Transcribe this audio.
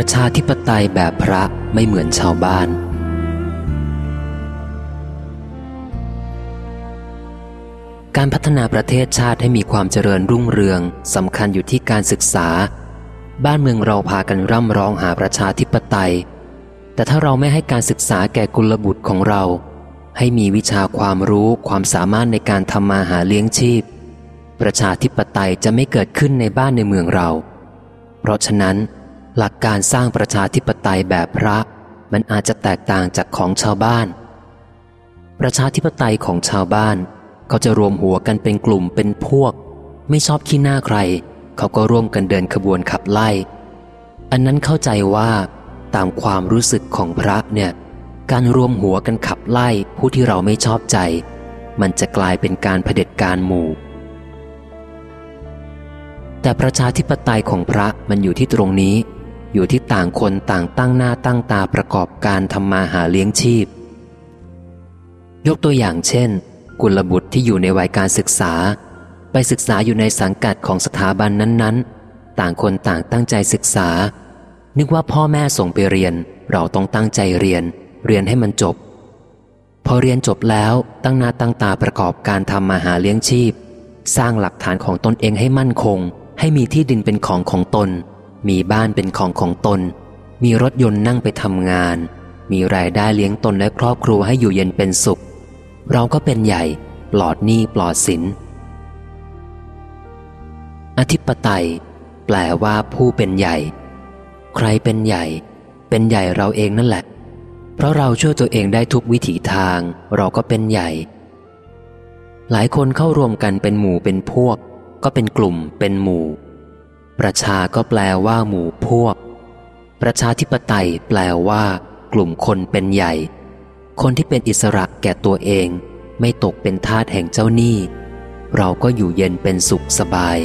ประชาธิปไตยแบบพระไม่เหมือนชาวบ้าน การพัฒนาประเทศชาติให้มีความเจริญรุ่งเรืองสำคัญอยู่ที่การศึกษา บ้านเมืองเราพากันร่ำร้องหาประชาธิปไตย แต่ถ้าเราไม่ให้การศึกษาแก่กุลบุตรของเรา ให้มีวิชาความรู้ความสามารถในการทำมาหาเลี้ยงชีพ ประชาธิปไตยจะไม่เกิดขึ้นในบ้านในเมืองเรา เพราะฉะนั้น หลักการสร้างประชาธิปไตยแบบพระ มันอาจจะแตกต่างจากของชาวบ้าน ประชาธิปไตยของชาวบ้าน เขาจะรวมหัวกันเป็นกลุ่มเป็นพวก ไม่ชอบขี้หน้าใคร เขาก็ร่วมกันเดินขบวนขับไล่ อันนั้นเข้าใจว่าตามความรู้สึกของพระเนี่ย การรวมหัวกันขับไล่ผู้ที่เราไม่ชอบใจ มันจะกลายเป็นการเผด็จการหมู่แต่ประชาธิปไตยของพระมันอยู่ที่ตรงนี้ อยู่ที่ต่างคนต่างตั้งหน้าตั้งตาประกอบการทำมาหาเลี้ยงชีพ ยกตัวอย่างเช่น กุลบุตรที่อยู่ในวัยการศึกษา ไปศึกษาอยู่ในสังกัดของสถาบันนั้นๆ ต่างคนต่างตั้งใจศึกษา นึกว่าพ่อแม่ส่งไปเรียน เราต้องตั้งใจเรียน เรียนให้มันจบ พอเรียนจบแล้วตั้งหน้าตั้งตาประกอบการทำมาหาเลี้ยงชีพ สร้างหลักฐานของตนเองให้มั่นคง ให้มีที่ดินเป็นของของตน มีบ้านเป็นของของตน มีรถยนต์นั่งไปทำงาน มีรายได้เลี้ยงตนและครอบครัวให้อยู่เย็นเป็นสุข เราก็เป็นใหญ่ ปลอดหนี้ปลอดสิน อธิปไตย แปลว่าผู้เป็นใหญ่ ใครเป็นใหญ่ เป็นใหญ่เราเองนั่นแหละ เพราะเราช่วยตัวเองได้ทุกวิถีทาง เราก็เป็นใหญ่ หลายคนเข้ารวมกันเป็นหมู่เป็นพวก ก็เป็นกลุ่มเป็นหมู่ ประชาก็แปลว่าหมู่พวก ประชาธิปไตยแปลว่า กลุ่มคนเป็นใหญ่ คนที่เป็นอิสระแก่ตัวเอง ไม่ตกเป็นทาสแห่งเจ้าหนี้ เราก็อยู่เย็นเป็นสุขสบาย